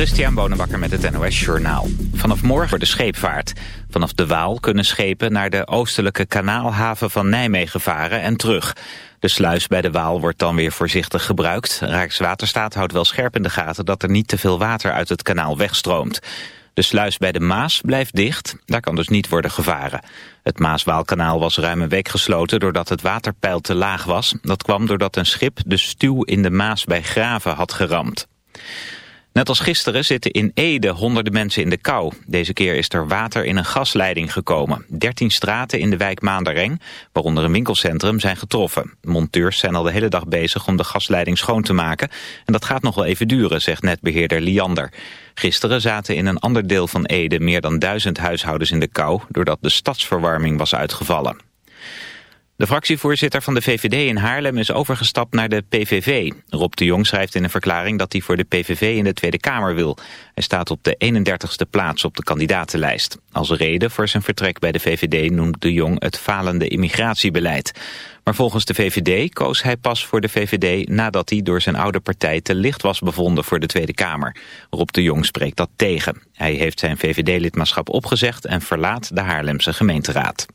Christian Bonenbakker met het NOS Journaal. Vanaf morgen voor de scheepvaart. Vanaf de Waal kunnen schepen naar de oostelijke kanaalhaven van Nijmegen varen en terug. De sluis bij de Waal wordt dan weer voorzichtig gebruikt. Rijkswaterstaat houdt wel scherp in de gaten dat er niet te veel water uit het kanaal wegstroomt. De sluis bij de Maas blijft dicht, daar kan dus niet worden gevaren. Het Maaswaalkanaal was ruim een week gesloten doordat het waterpeil te laag was. Dat kwam doordat een schip de stuw in de Maas bij Graven had geramd. Net als gisteren zitten in Ede honderden mensen in de kou. Deze keer is er water in een gasleiding gekomen. Dertien straten in de wijk Maandereng, waaronder een winkelcentrum, zijn getroffen. Monteurs zijn al de hele dag bezig om de gasleiding schoon te maken. En dat gaat nog wel even duren, zegt netbeheerder Liander. Gisteren zaten in een ander deel van Ede meer dan duizend huishoudens in de kou... doordat de stadsverwarming was uitgevallen. De fractievoorzitter van de VVD in Haarlem is overgestapt naar de PVV. Rob de Jong schrijft in een verklaring dat hij voor de PVV in de Tweede Kamer wil. Hij staat op de 31ste plaats op de kandidatenlijst. Als reden voor zijn vertrek bij de VVD noemt de Jong het falende immigratiebeleid. Maar volgens de VVD koos hij pas voor de VVD nadat hij door zijn oude partij te licht was bevonden voor de Tweede Kamer. Rob de Jong spreekt dat tegen. Hij heeft zijn VVD-lidmaatschap opgezegd en verlaat de Haarlemse gemeenteraad.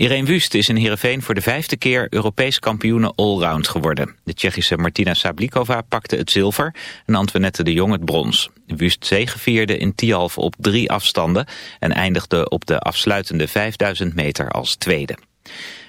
Irene Wust is in Heerenveen voor de vijfde keer Europees kampioene allround geworden. De Tsjechische Martina Sablikova pakte het zilver en Antoinette de Jong het brons. Wust zegevierde in Tialf op drie afstanden en eindigde op de afsluitende 5000 meter als tweede.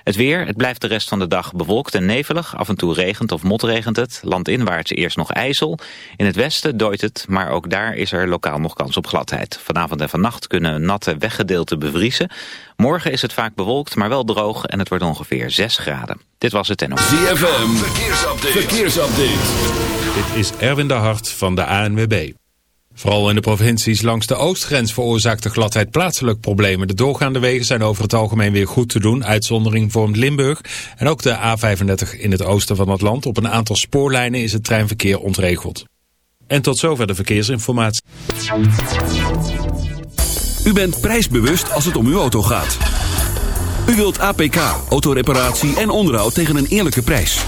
Het weer, het blijft de rest van de dag bewolkt en nevelig. Af en toe regent of motregent het. Landinwaarts eerst nog ijzel. In het westen dooit het, maar ook daar is er lokaal nog kans op gladheid. Vanavond en vannacht kunnen natte weggedeelten bevriezen. Morgen is het vaak bewolkt, maar wel droog en het wordt ongeveer 6 graden. Dit was het en ook. ZFM, verkeersupdate. verkeersupdate. Dit is Erwin de Hart van de ANWB. Vooral in de provincies langs de oostgrens veroorzaakt de gladheid plaatselijk problemen. De doorgaande wegen zijn over het algemeen weer goed te doen. Uitzondering vormt Limburg en ook de A35 in het oosten van het land. Op een aantal spoorlijnen is het treinverkeer ontregeld. En tot zover de verkeersinformatie. U bent prijsbewust als het om uw auto gaat. U wilt APK, autoreparatie en onderhoud tegen een eerlijke prijs.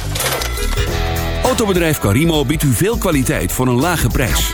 Autobedrijf Carimo biedt u veel kwaliteit voor een lage prijs.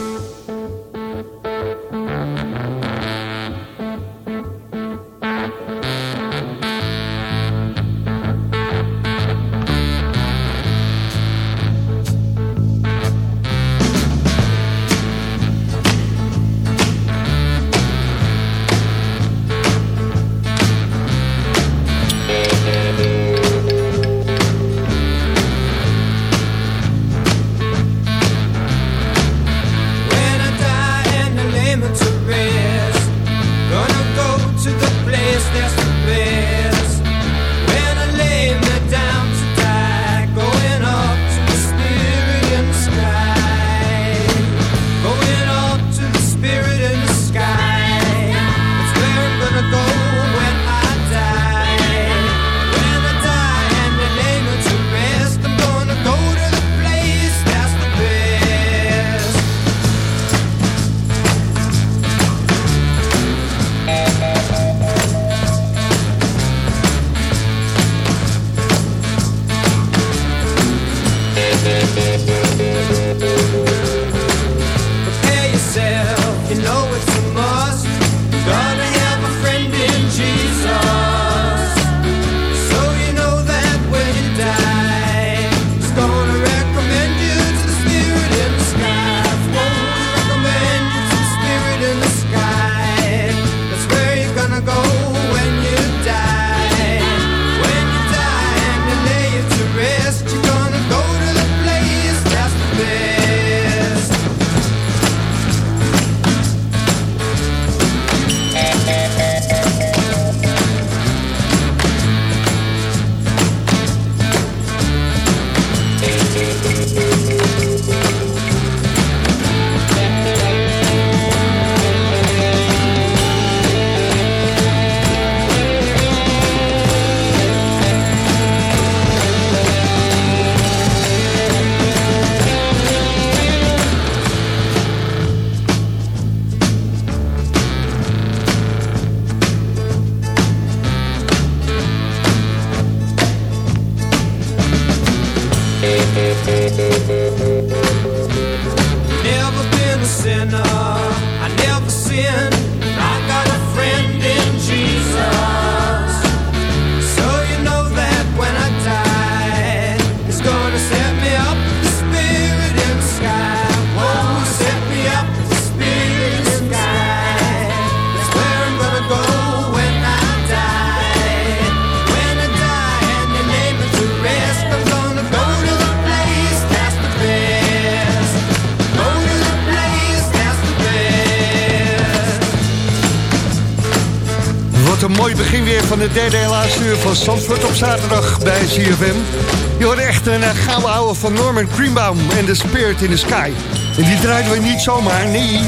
Norman Greenbaum en The Spirit in the Sky. En die draaien we niet zomaar, nee.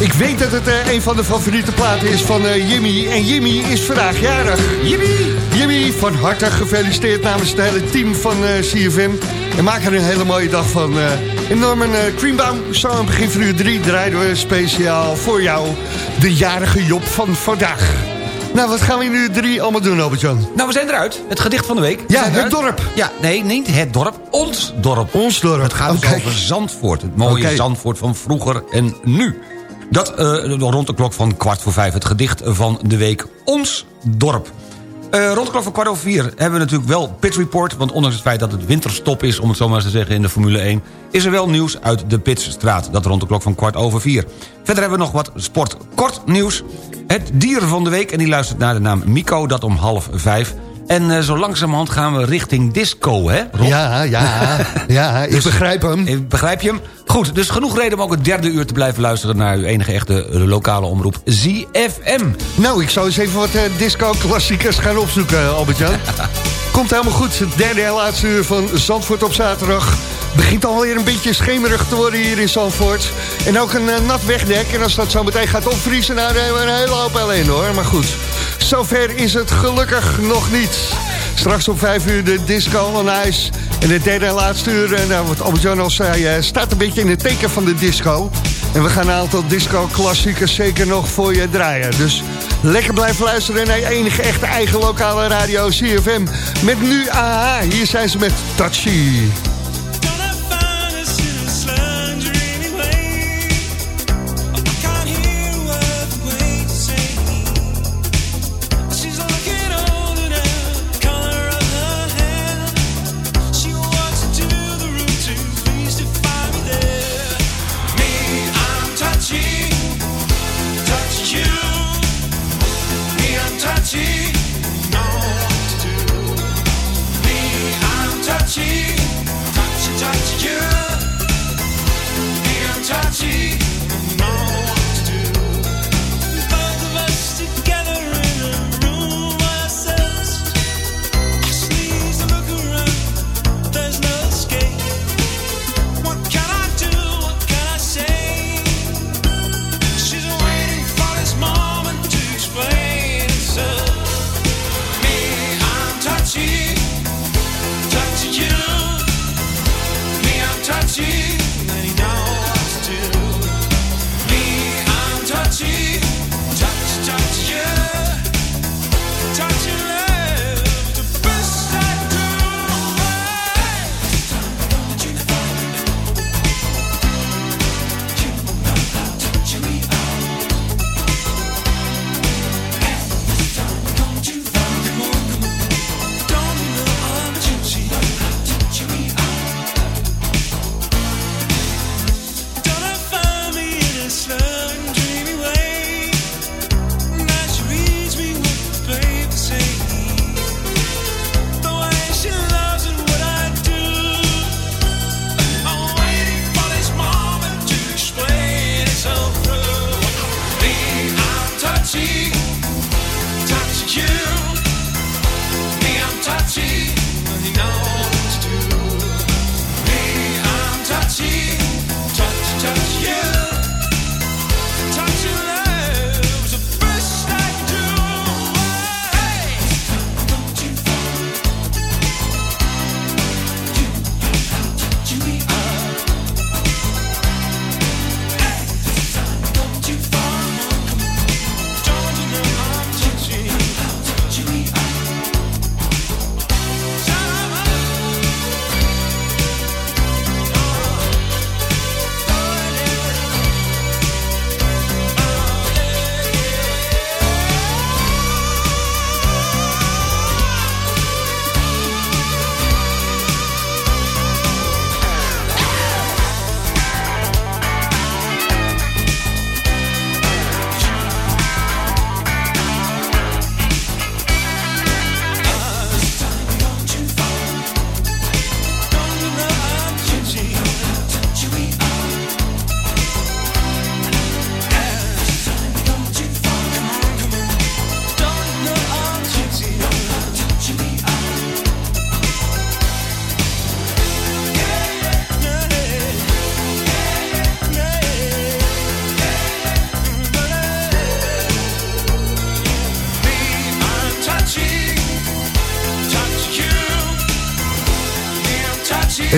Ik weet dat het uh, een van de favoriete platen is van uh, Jimmy. En Jimmy is vandaag jarig. Jimmy! Jimmy, van harte gefeliciteerd namens het hele team van CFM. En maak er een hele mooie dag van. En Norman Greenbaum, zo aan het begin van uur 3 draaien we speciaal voor jou de jarige Job van vandaag. Nou, wat gaan we in uur 3 allemaal doen, Albert-Jan? Nou, we zijn eruit. Het gedicht van de week. Ja, het dorp. Ja, nee, niet het dorp. Ons dorp. Ons dorp. Het gaat dus over Zandvoort. Het mooie Okay. Zandvoort van vroeger en nu. Dat eh, rond de klok van kwart voor vijf. Het gedicht van de week. Ons dorp. Eh, rond de klok van kwart over vier hebben we natuurlijk wel Pit Report... want ondanks het feit dat het winterstop is, om het zo maar eens te zeggen... in de Formule 1, is er wel nieuws uit de Pitstraat. Dat rond de klok van kwart over vier. Verder hebben we nog wat sport kort nieuws. Het dier van de week, en die luistert naar de naam Mico, dat om half vijf... En eh, zo langzamerhand gaan we richting disco, hè, Rob? Ja, ja, ja, ik begrijp hem. Eh, Begrijp je hem? Goed, dus genoeg reden om ook het derde uur te blijven luisteren... naar uw enige echte eh, lokale omroep ZFM. Nou, ik zou eens even wat uh, disco-klassiekers gaan opzoeken, Albert-Jan. Komt helemaal goed. Het derde en laatste uur van Zandvoort op zaterdag. Begint alweer een beetje schemerig te worden hier in Zandvoort. En ook een uh, nat wegdek. En als dat zo meteen gaat opvriezen, nou, dan hebben we een hele hoop alleen hoor. Maar goed, zover is het gelukkig nog niet. Straks om vijf uur de disco on ice. En het derde en laatste uur, en, nou, wat Albert-Jan al zei, uh, staat een beetje in het teken van de disco. En we gaan een aantal disco-klassiekers zeker nog voor je draaien. Dus lekker blijven luisteren naar je enige echte eigen lokale radio CFM. Met nu AHA, hier zijn ze met Touchy.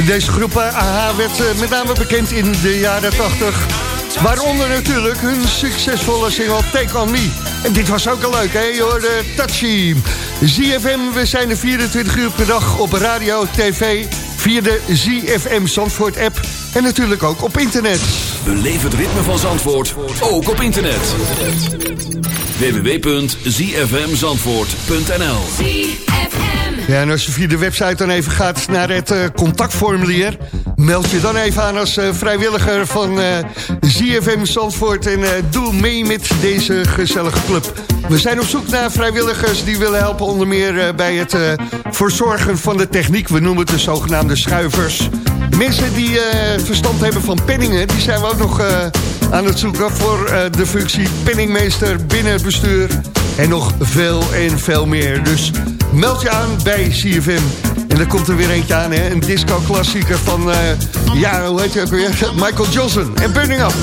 Deze groep AH werd eh, met name bekend in de jaren 80. Waaronder natuurlijk hun succesvolle single Take On Me. En dit was ook een leuk, hè? Je hoorde Touchy. ZFM, we zijn er 24 uur per dag op radio, tv... via de ZFM Zandvoort app en natuurlijk ook op internet. Beleef het ritme van Zandvoort, ook op internet. www.zfmzandvoort.nl Ja, en als je via de website dan even gaat naar het eh, contactformulier... meld je dan even aan als eh, vrijwilliger van eh, ZFM Zandvoort... en doe mee met deze gezellige club. We zijn op zoek naar vrijwilligers die willen helpen... onder meer bij het verzorgen van de techniek. We noemen het de zogenaamde schuivers. Mensen die verstand hebben van penningen... die zijn we ook nog aan het zoeken voor de functie penningmeester binnen bestuur... En nog veel en veel meer. Dus meld je aan bij CFM. En dan komt er weer eentje aan, hè? Een disco-klassieker van... eh, ja, hoe heet je ook weer? Michael Johnson en Burning Up.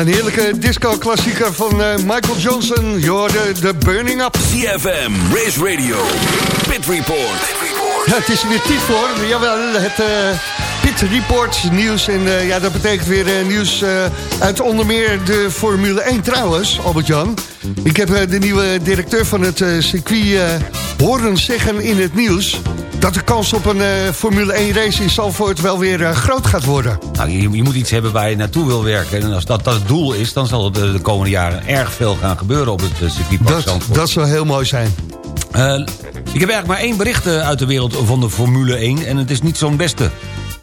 Een heerlijke disco-klassieker van eh, Michael Johnson. Je de Burning Up. CFM, Race Radio, Pit Report. Ja, het is er weer tijd voor. Jawel, het eh Pit Report nieuws. En eh, ja, dat betekent weer nieuws eh, uit onder meer de Formule 1 trouwens, Albert-Jan. Ik heb de nieuwe directeur van het eh, circuit eh, horen zeggen in het nieuws... dat de kans op een eh, Formule 1 race in Zalvoort wel weer eh, groot gaat worden. Nou, je, je moet iets hebben waar je naartoe wil werken. En als dat, dat het doel is, dan zal er de, de komende jaren erg veel gaan gebeuren op het uh, circuitpark Dat, dat zou heel mooi zijn. Eh, ik heb eigenlijk maar één bericht eh, uit de wereld van de Formule 1... en het is niet zo'n beste.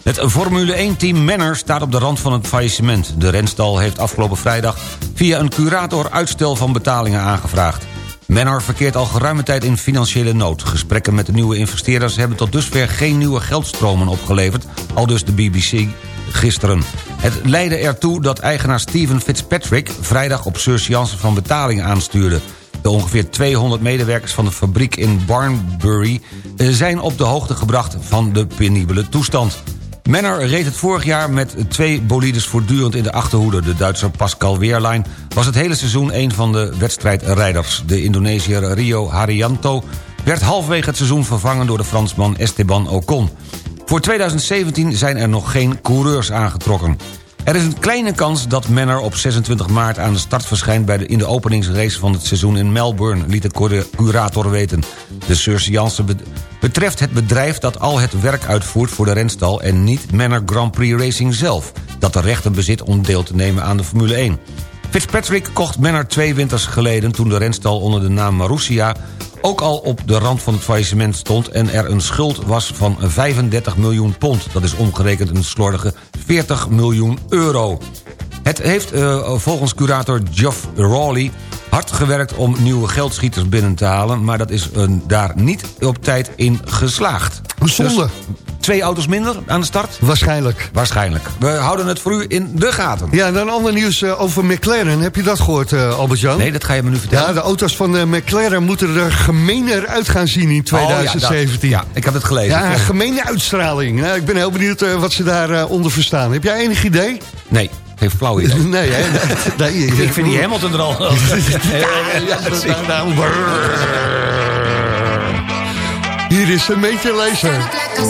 Het Formule 1-team Manor staat op de rand van het faillissement. De renstal heeft afgelopen vrijdag via een curator uitstel van betalingen aangevraagd. Manor verkeert al geruime tijd in financiële nood. Gesprekken met de nieuwe investeerders hebben tot dusver geen nieuwe geldstromen opgeleverd... al dus de BBC gisteren. Het leidde ertoe dat eigenaar Steven Fitzpatrick... vrijdag op surseance van betalingen aanstuurde. De ongeveer 200 medewerkers van de fabriek in Barnbury... eh, zijn op de hoogte gebracht van de penibele toestand. Manor reed het vorig jaar met twee bolides voortdurend in de achterhoede. De Duitser Pascal Wehrlein was het hele seizoen een van de wedstrijdrijders. De Indonesiër Rio Haryanto werd halverwege het seizoen vervangen... door de Fransman Esteban Ocon. Voor 2017 zijn er nog geen coureurs aangetrokken. Er is een kleine kans dat Manor op 26 maart aan de start verschijnt... Bij de, in de openingsrace van het seizoen in Melbourne... liet de cura- curator weten. De surseance be- betreft het bedrijf dat al het werk uitvoert voor de renstal... en niet Manor Grand Prix Racing zelf... dat de rechten bezit om deel te nemen aan de Formule 1. Fitzpatrick kocht Manor twee winters geleden... toen de renstal onder de naam Marussia ook al op de rand van het faillissement stond... en er een schuld was van 35 miljoen pond. Dat is omgerekend een slordige 40 miljoen euro. Het heeft eh, volgens curator Geoff Rawley hard gewerkt om nieuwe geldschieters binnen te halen... maar dat is eh, daar niet op tijd in geslaagd. Zonde. Dus twee auto's minder aan de start? Waarschijnlijk. Waarschijnlijk. We houden het voor u in de gaten. Ja, en dan ander nieuws eh, over McLaren. Heb je dat gehoord, eh, Albert-Jan? Nee, dat ga je me nu vertellen. Ja, de auto's van McLaren moeten er gemeener uit gaan zien in Oh, ja, dat. 2017. ja, ik heb het gelezen. Ja, Ja. gemene uitstraling. Nou, ik ben heel benieuwd eh, wat ze daaronder onder verstaan. Heb jij enig idee? Nee, geen flauw idee. Nee, hè? Nee, Ik vind die Hamilton er al... Ja, precies. Nou, Hier is een beetje. Look like a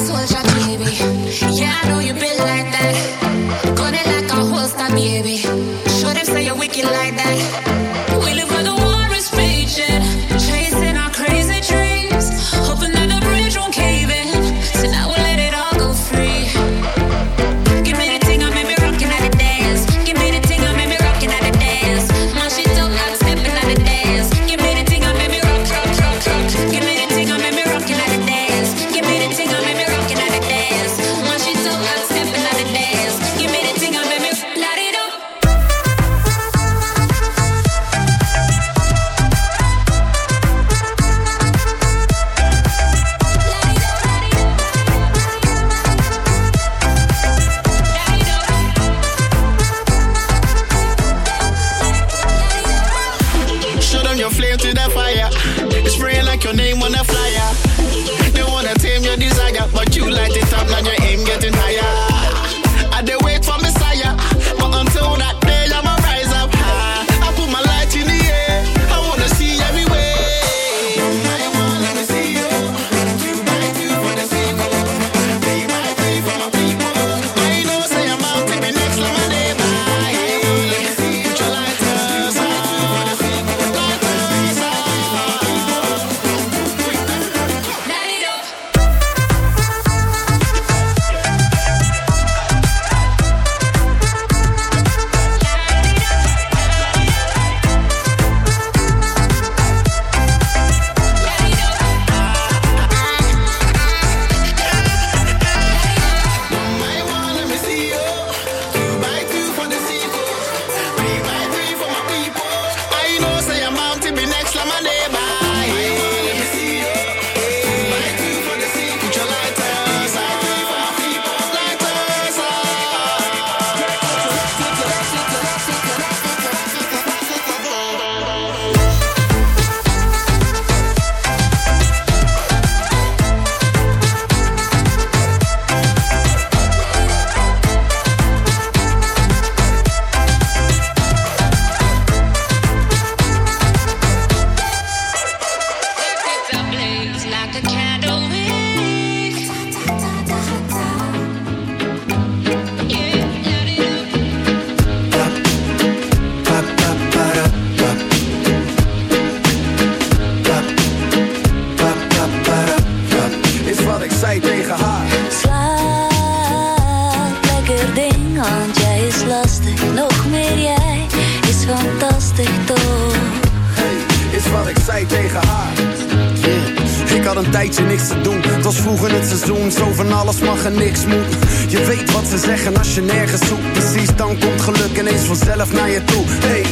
ineens vanzelf naar je toe. Hey,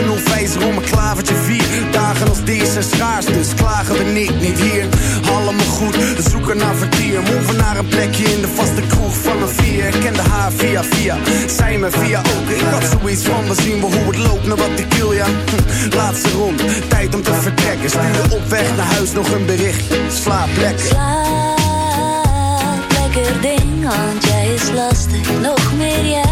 een onwijzer om een klavertje vier. Dagen als deze zijn schaars, dus klagen we niet, niet hier. Allemaal goed, we zoeken naar vertier. Move naar een plekje in de vaste kroeg van een vier. Ik kende haar via via, zij me via ook. Ik had zoiets van, we zien wel hoe het loopt, naar wat ik wil, ja. Laatste rond, tijd om te vertrekken. Stuurde op weg naar huis nog een berichtje. Slaap lekker. Slaap lekker ding, want jij is lastig. Nog meer jij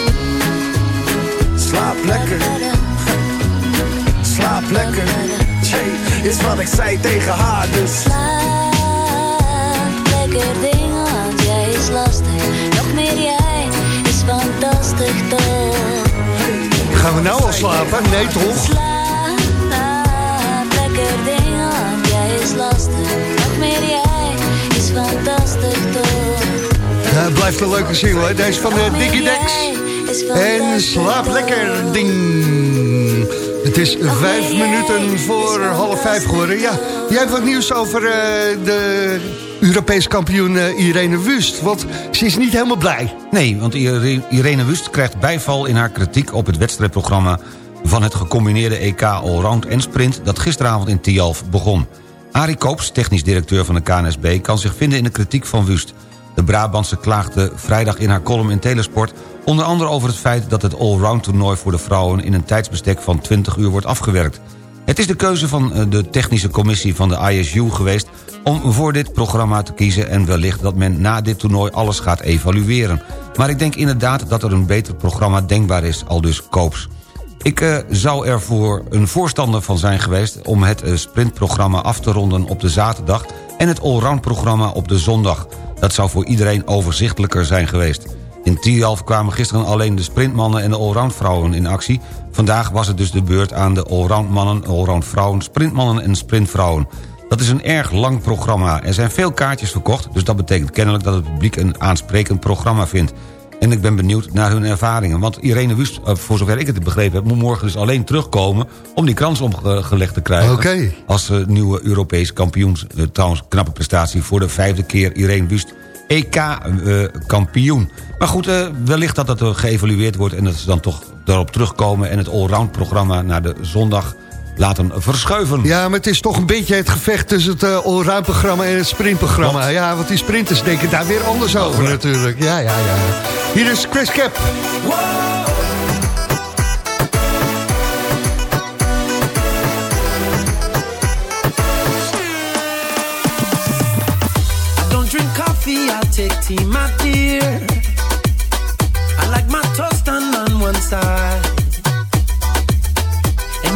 Slaap lekker. Slaap lekker. Jay, is wat ik zei tegen haar, dus. Slaap lekker ding, want jij is lastig. Nog meer jij is fantastisch toch? Gaan we nou al slapen? Nee, toch? Slaap lekker ding, want jij is lastig. Nog meer jij is fantastisch toch? Ja, het blijft een leuke single, hè? Deze van de Dickie Dex. En slaap lekker, ding. Het is vijf minuten voor half vijf geworden. Ja, jij hebt wat nieuws over eh, de Europees kampioen eh, Irene Wust. Want ze is niet helemaal blij. Nee, want Ire- Irene Wust krijgt bijval in haar kritiek op het wedstrijdprogramma van het gecombineerde EK Allround en Sprint dat gisteravond in Tialf begon. Arie Koops, technisch directeur van de KNSB, kan zich vinden in de kritiek van Wust. De Brabantse klaagde vrijdag in haar column in Telesport... onder andere over het feit dat het allround toernooi voor de vrouwen... in een tijdsbestek van 20 uur wordt afgewerkt. Het is de keuze van eh, de technische commissie van de ISU geweest... om voor dit programma te kiezen en wellicht dat men na dit toernooi alles gaat evalueren. Maar ik denk inderdaad dat er een beter programma denkbaar is, al dus Koops. Ik eh, zou er voor een voorstander van zijn geweest... om het eh, sprintprogramma af te ronden op de zaterdag... en het allround-programma op de zondag. Dat zou voor iedereen overzichtelijker zijn geweest. In Tialf kwamen gisteren alleen de sprintmannen en de allround-vrouwen in actie. Vandaag was het dus de beurt aan de allround-mannen, allround-vrouwen... sprintmannen en sprintvrouwen. Dat is een erg lang programma. Er zijn veel kaartjes verkocht... dus dat betekent kennelijk dat het publiek een aansprekend programma vindt. En ik ben benieuwd naar hun ervaringen. Want Irene Wust, eh, voor zover ik het begrepen heb... moet morgen dus alleen terugkomen om die krans omgelegd te krijgen. Oké. Als eh, nieuwe Europees kampioen. Eh, trouwens, knappe prestatie voor de vijfde keer Irene Wust. EK-kampioen. maar goed, wellicht dat dat geëvalueerd wordt... en dat ze dan toch daarop terugkomen... en het allround programma naar de zondag laten verschuiven. Ja, maar het is toch een beetje het gevecht tussen het uh, allround-programma en het sprintprogramma. Ja, want die sprinters denken daar weer anders over natuurlijk. Ja, ja, ja. Hier is Chris Cap. take tea, my dear. I like my toast done on one side.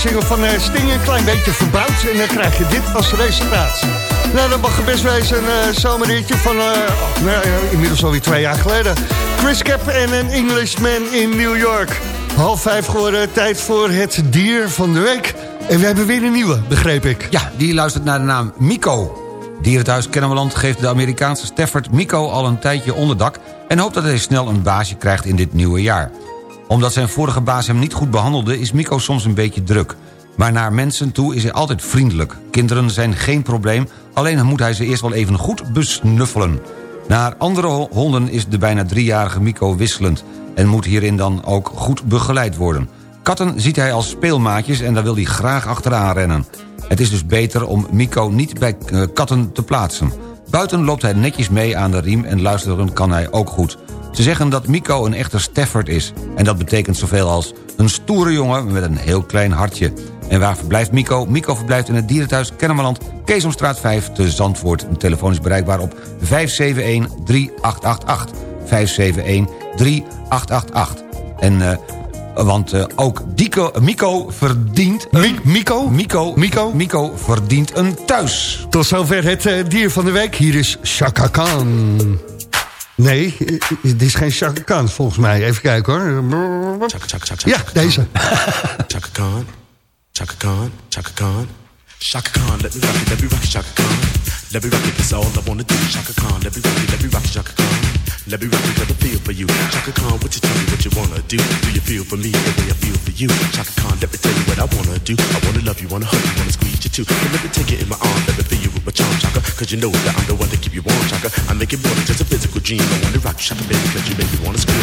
single van eh, Sting een klein beetje verbouwd. En dan krijg je dit als resultaat. Nou, dat mag best wezen een uh, zomerritje van, eh, oh, nou, inmiddels alweer twee jaar geleden. Chris Cap en een Englishman in New York. Half vijf geworden, tijd voor het dier van de week. En we hebben weer een nieuwe, begreep ik. Ja, die luistert naar de naam Mico. Dierenthuis Kennemerland geeft de Amerikaanse Stafford Mico al een tijdje onderdak... en hoopt dat hij snel een baasje krijgt in dit nieuwe jaar. Omdat zijn vorige baas hem niet goed behandelde... is Mico soms een beetje druk. Maar naar mensen toe is hij altijd vriendelijk. Kinderen zijn geen probleem, alleen moet hij ze eerst wel even goed besnuffelen. Naar andere ho- honden is de bijna driejarige Mico wisselend... en moet hierin dan ook goed begeleid worden. Katten ziet hij als speelmaatjes en daar wil hij graag achteraan rennen. Het is dus beter om Mico niet bij eh, katten te plaatsen. Buiten loopt hij netjes mee aan de riem en luisteren kan hij ook goed. Ze zeggen dat Mico een echte Stafford is. En dat betekent zoveel als een stoere jongen met een heel klein hartje. En waar verblijft Mico? Mico verblijft in het dierenthuis Kennemerland... Keesomstraat 5 te Zandvoort. Een telefoon is bereikbaar op 571-3888. 571-3888. En... eh, want eh, ook Dico, Mico verdient... Een, Mico? Mico? Mico? Mico verdient een thuis. Tot zover het eh, dier van de week. Hier is Chaka Khan. Nee, dit is geen Chaka Khan volgens mij. Even kijken hoor. Ja, deze. Chaka Khan, Chaka Khan, Chaka Khan. Chaka Khan, let me rock it, let me rock it, Chaka Khan. Let me rock it, that's all I wanna do. Chaka Khan, let me rock it, let me rock it, Chaka Khan. Let me rock it, let me feel for you. Chaka Khan, what you tell me what you wanna do? Do you feel for me the way I feel for you? Chaka Khan, let me tell you what I wanna do. I wanna love you, wanna hug you, wanna squeeze you too. And let me take it in my arms, let me feel you with my charm, Chaka. Cause you know that I'm the one to keep you warm, Chaka. I make it more than just a physical dream. I wanna rock you, Chaka, baby, cause you make me wanna scream.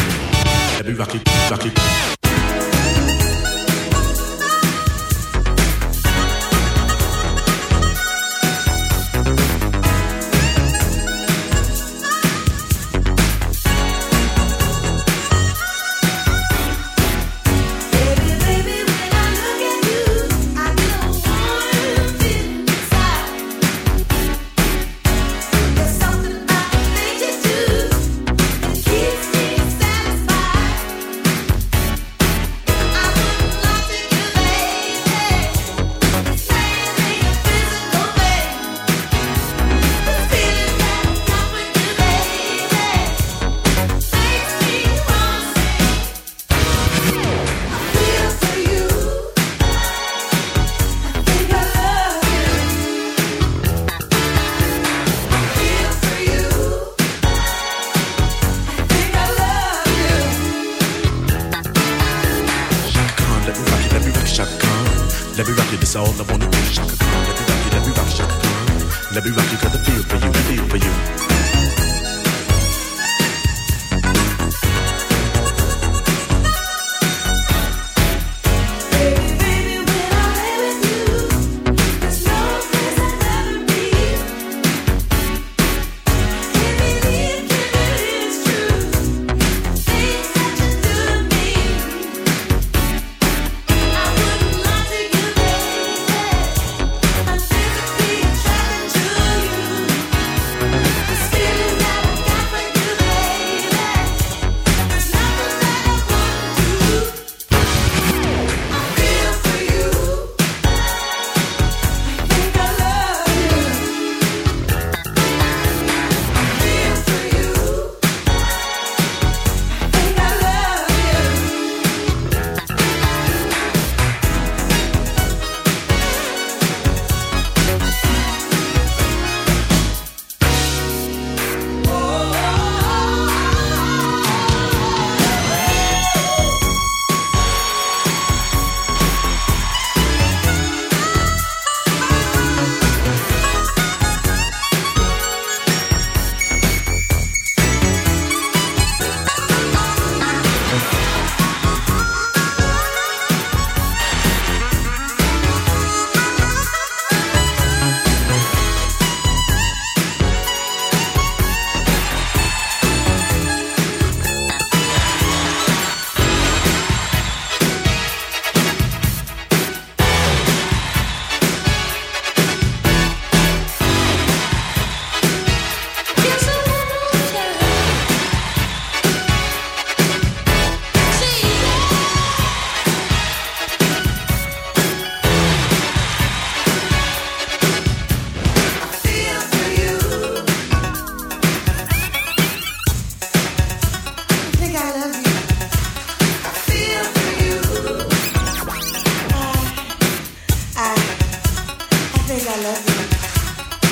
Let me rock it, rock it.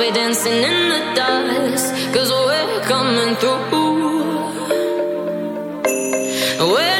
Be dancing in the dust cause we're coming through. Whenever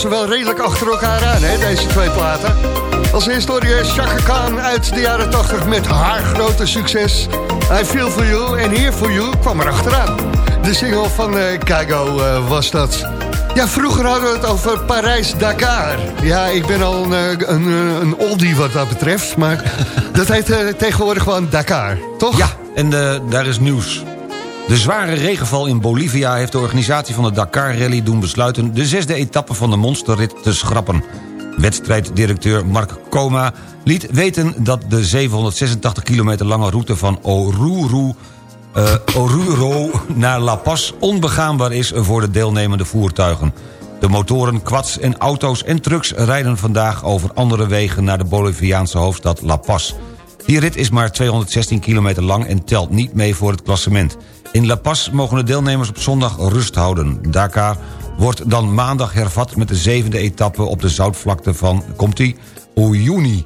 passen wel redelijk achter elkaar aan, hè, deze twee platen. Als je Chaka Khan uit de jaren 80 met haar grote succes. I Feel For You en Here For You kwam er achteraan. De single van eh Kaigo eh, was dat. Ja, vroeger hadden we het over Parijs-Dakar. Ja, ik ben al een, eh, een, een oldie wat dat betreft, maar dat heet tegenwoordig gewoon Dakar, toch? Ja, en daar is nieuws. De zware regenval in Bolivia heeft de organisatie van de Dakar Rally doen besluiten... de zesde etappe van de monsterrit te schrappen. Wedstrijddirecteur Mark Coma liet weten dat de 786 kilometer lange route van Oruro... eh, Oruro naar La Paz onbegaanbaar is voor de deelnemende voertuigen. De motoren, quads en auto's en trucks rijden vandaag over andere wegen... naar de Boliviaanse hoofdstad La Paz. Die rit is maar 216 kilometer lang en telt niet mee voor het klassement. In La Paz mogen de deelnemers op zondag rust houden. Dakar wordt dan maandag hervat met de zevende etappe op de zoutvlakte van, komt-ie, Uyuni.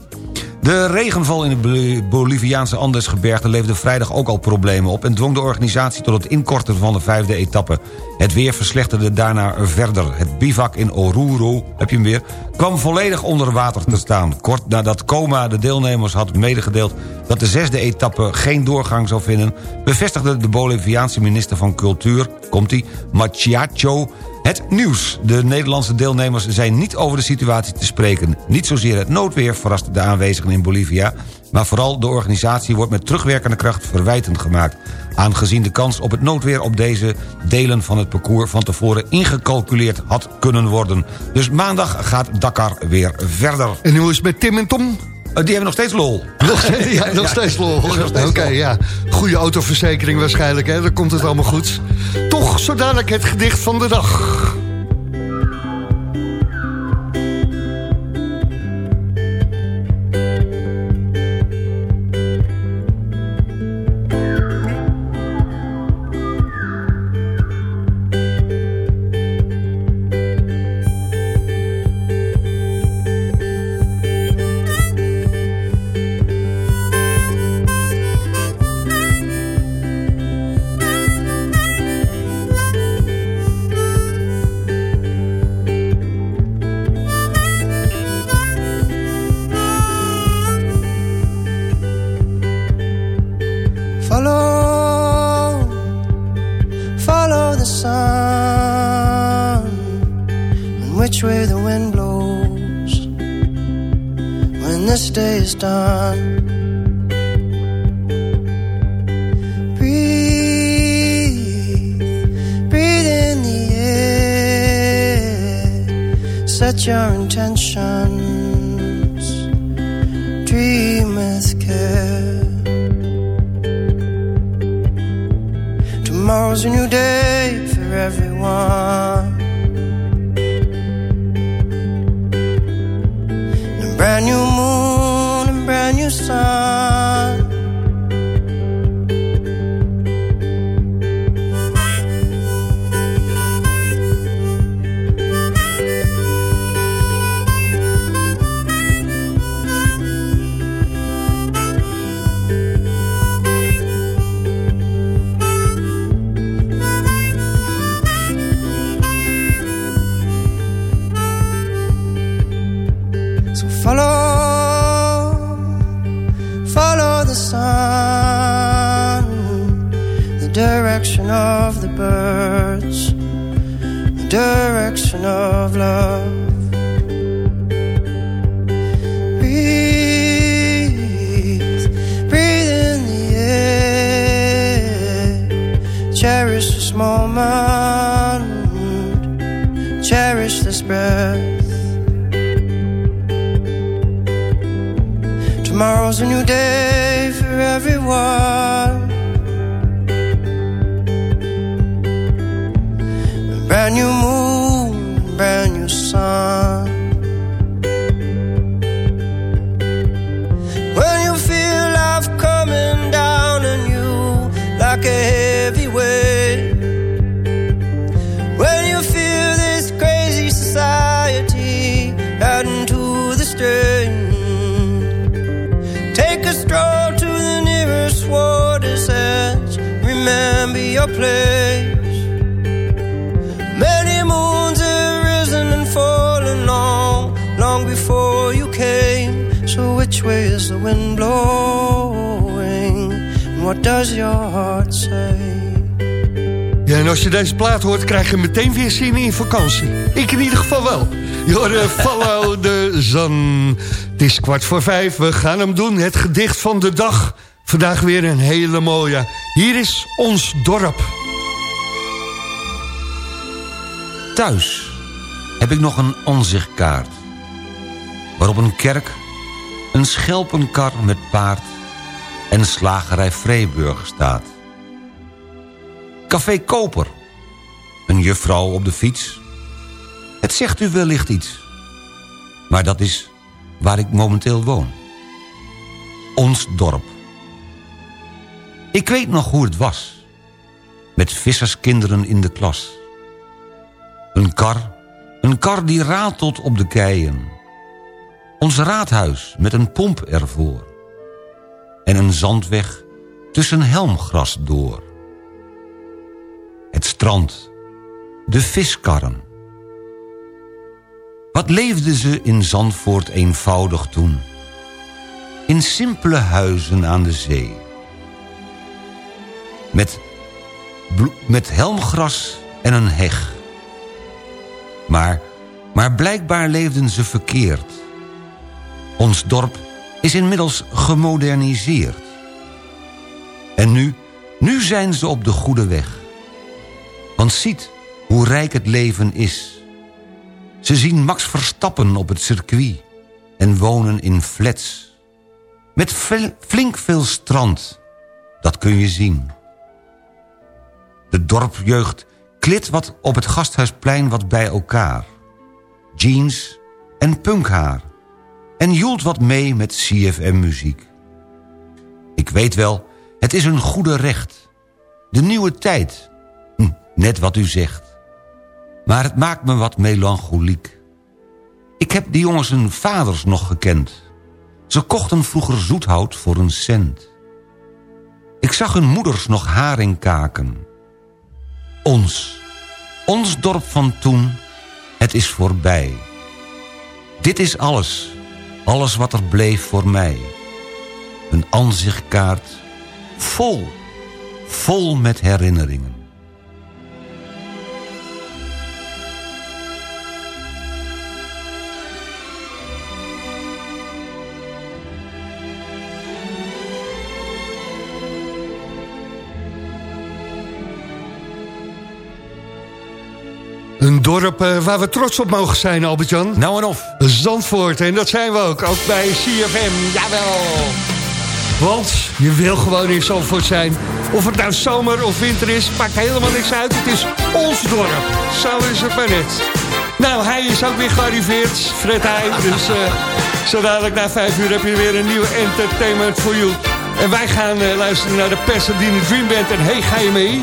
De regenval in Bol- Boliviaanse Andesgebergte leefde vrijdag ook al problemen op... en dwong de organisatie tot het inkorten van de vijfde etappe. Het weer verslechterde daarna verder. Het bivak in Oruro, heb je hem weer, kwam volledig onder water te staan. Kort nadat Coma de deelnemers had medegedeeld... dat de zesde etappe geen doorgang zou vinden... bevestigde de Boliviaanse minister van Cultuur, komt-ie, Machiacho... Het nieuws. De Nederlandse deelnemers zijn niet over de situatie te spreken. Niet zozeer het noodweer verrast de aanwezigen in Bolivia... maar vooral de organisatie wordt met terugwerkende kracht verwijtend gemaakt. Aangezien de kans op het noodweer op deze delen van het parcours... van tevoren ingecalculeerd had kunnen worden. Dus maandag gaat Dakar weer verder. En hoe is het met Tim en Tom? Eh, die hebben nog steeds lol. ja, nog steeds lol. Oké, ja. Goede autoverzekering waarschijnlijk, hè? Dan komt het allemaal goed. Toch zo dadelijk het gedicht van de dag. Follow, follow the sun, and which way the wind blows. When this day is done. Breathe, breathe in the air, set your intentions a new day for everyone. Deze plaat hoort, krijg je meteen weer zin in vakantie. Ik in ieder geval wel. Hoort eh, Follow the Sun. Het is kwart voor vijf, we gaan hem doen. Het gedicht van de dag. Vandaag weer een hele mooie. Hier is ons dorp. Thuis heb ik nog een onzichtkaart. Waarop een kerk, een schelpenkar met paard... en slagerij Vreeburg staat. Café Koper, een juffrouw op de fiets. Het zegt u wellicht iets. Maar dat is waar ik momenteel woon. Ons dorp. Ik weet nog hoe het was. Met visserskinderen in de klas. Een kar, een kar die ratelt op de keien. Ons raadhuis met een pomp ervoor. En een zandweg tussen helmgras door. Het strand, de viskarren. Wat leefden ze in Zandvoort eenvoudig toen. In simpele huizen aan de zee. Met, met helmgras en een heg. Maar, maar blijkbaar leefden ze verkeerd. Ons dorp is inmiddels gemoderniseerd. En nu, nu zijn ze op de goede weg. Want ziet hoe rijk het leven is. Ze zien Max Verstappen op het circuit en wonen in flats. Met fl- flink veel strand, dat kun je zien. De dorpjeugd klit wat op het gasthuisplein wat bij elkaar. Jeans en punkhaar. En joelt wat mee met CFM-muziek. Ik weet wel, het is een goede recht. De nieuwe tijd. Hm, net wat u zegt. Maar het maakt me wat melancholiek. Ik heb die jongens hun vaders nog gekend. Ze kochten vroeger zoethout voor een cent. Ik zag hun moeders nog haring kaken. Ons, ons dorp van toen, het is voorbij. Dit is alles, alles wat er bleef voor mij. Een aanzichtkaart, vol, vol met herinneringen. Een dorp eh, waar we trots op mogen zijn, Albert-Jan. Nou en of. Zandvoort, en dat zijn we ook. Ook bij CFM, jawel. Want je wil gewoon in Zandvoort zijn. Of het nou zomer of winter is, maakt helemaal niks uit. Het is ons dorp. Zo is het maar net. Nou, hij is ook weer gearriveerd, Fred Heij. Dus uh, zo dadelijk na vijf uur heb je weer een nieuwe entertainment voor you. En wij gaan eh, luisteren naar de Pasadena Dream bent. En hey, ga je mee?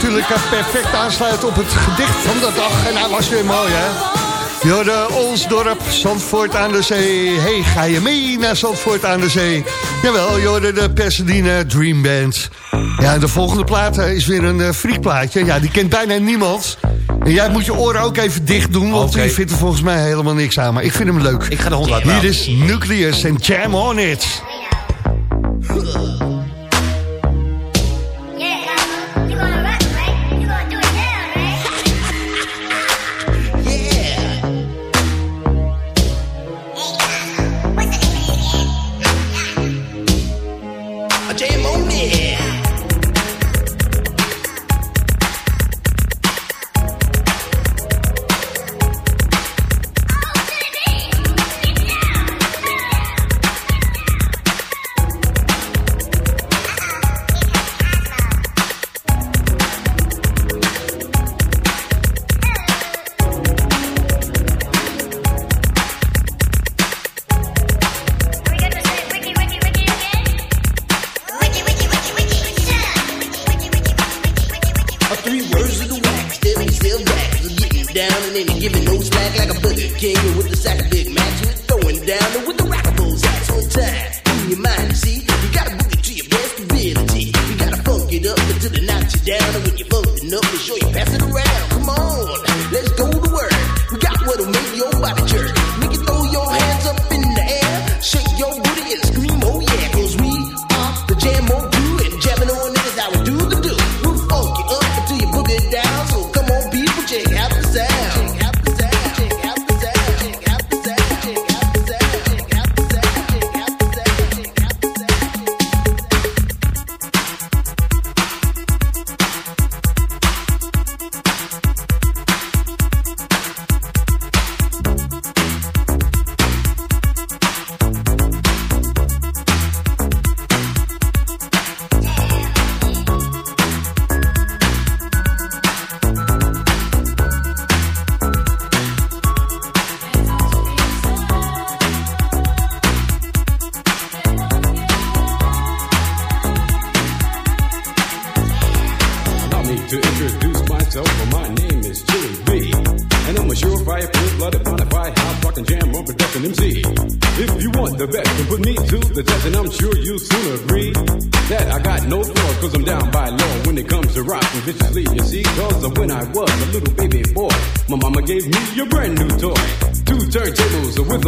natuurlijk eh, perfect aansluit op het gedicht van de dag. En hij was weer mooi, hè? Jorde Olsdorp, Zandvoort aan de Zee. Hey, ga je mee naar Zandvoort aan de Zee? Jawel, Jorde de Pasadena Dream Band. Ja, de volgende plaat eh, is weer een eh, friekplaatje. Ja, die kent bijna niemand. En jij moet je oren ook even dicht doen, want die vinden vindt er volgens mij helemaal niks aan. Maar ik vind hem leuk. Ik ga de hond laten Hier is Nucleus en Jam On It.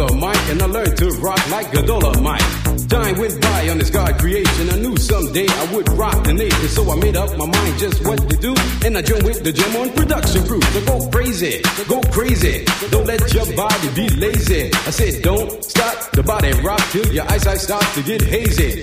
A mic, and I learned to rock like a Dolomite. Time went by on this God creation. I knew someday I would rock the nation, so I made up my mind just what to do. And I joined with the Jam on production crew. So go crazy, go crazy. Don't let your body be lazy. I said, don't stop the body rock till your eyesight starts to get hazy.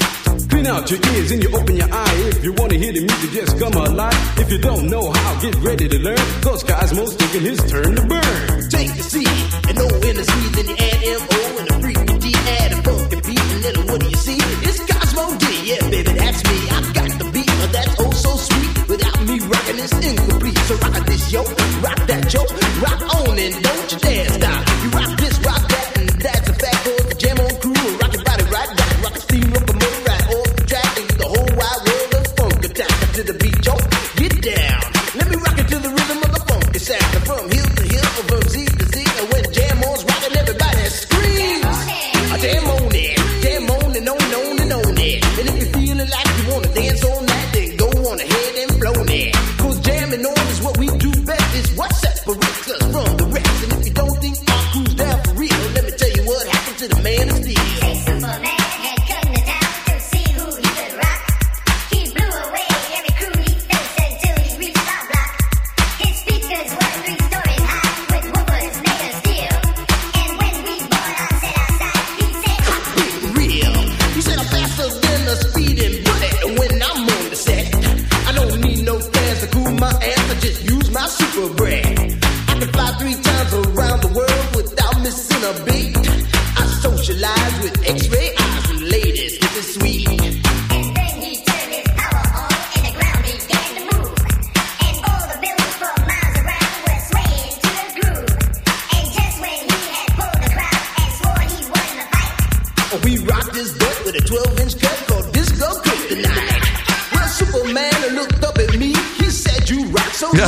Clean out your ears and you open your eye. If you wanna hear the music, just come alive. If you don't know how, get ready to learn. Cause Cosmo's taking his turn to burn. Take the C and O in the C, then you add M-O and the freaky D, add a funky beat, and then what do you see? It's Cosmo D, yeah, baby, that's me. I got the beat, but that's oh so sweet. Without me rocking, it's incomplete. So rock this, yo, rock that, yo, rock on and don't you dare stop.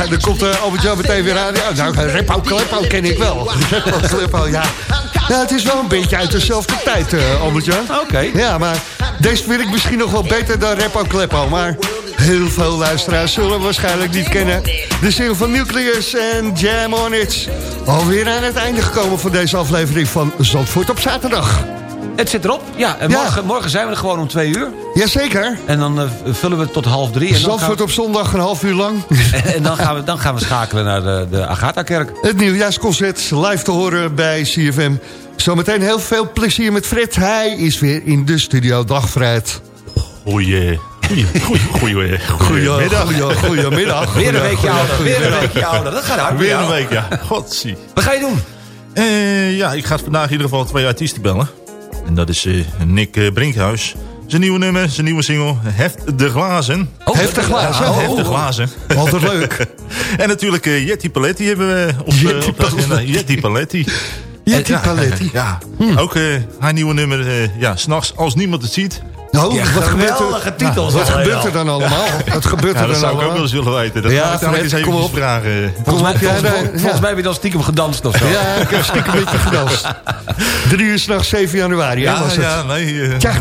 Ja, dan komt uh, Albert-Jan meteen weer aan. Ja, nou, Repo Kleppo ken ik wel. Kleppo, ja. Ja, het is wel een beetje uit dezelfde tijd, uh, Albert-Jan. Oké. Ja, maar deze vind ik misschien nog wel beter dan Repo Kleppo. Maar heel veel luisteraars zullen waarschijnlijk niet kennen. De single van Nucleus en Jam On It. Alweer aan het einde gekomen van deze aflevering van Zandvoort op zaterdag. Het zit erop. Ja, en Ja. Morgen, morgen zijn we er gewoon om twee uur. Jazeker. En dan eh, vullen we het tot half drie. En Zandvoort op zondag een half uur lang. en dan, gaan we, dan gaan we schakelen naar de, de Agatha-kerk. Het nieuwjaarsconcert live te horen bij CFM. Zometeen heel veel plezier met Fred. Hij is weer in de studio. Dag Fred. Goeie, goeie, goeie, goeie, Goedemiddag. Goedemiddag. Weer een weekje ouder. Weer een weekje ouder. Dat gaat hard. Weer een week, ja. Godzie. Wat ga je doen? Eh, ja, ik ga vandaag in ieder geval twee artiesten bellen. En dat is eh, Nick eh, Brinkhuis. Zijn nieuwe nummer, zijn nieuwe single, Heft de Glazen. Oh, Heft de Glazen. Oh, Heft de oh. Glazen. Altijd leuk. en natuurlijk eh, Jetty Paletti hebben we op, op de agenda. Jetty Paletti. Jetty Paletti. Ja, ook eh, haar nieuwe nummer, ja, s'nachts als niemand het ziet. Nou, Ja, wat gebeurt geweldige er, titels wat gebeurt er dan allemaal? Wat gebeurt Ja, er dat dan zou ik ook wel eens willen weten. Dat Ja, Fred, eens even kom op. vragen. Ja, Volgens, nee, volgens ja. mij heb je dan stiekem gedanst of zo. Ja, ik heb stiekem een beetje gedanst. Drie uur s'nachts, 7 januari, Ja, was het. ja, nee. Tja,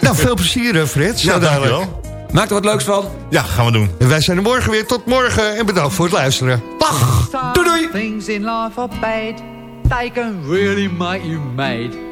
nou, veel plezier, hè, Fred. Zo ja, dankjewel. Maak er wat leuks van. Ja, gaan we doen. En wij zijn er morgen weer. Tot morgen en bedankt voor het luisteren. Dag. Doei, doei. Things in life are bad. They can really make you mad.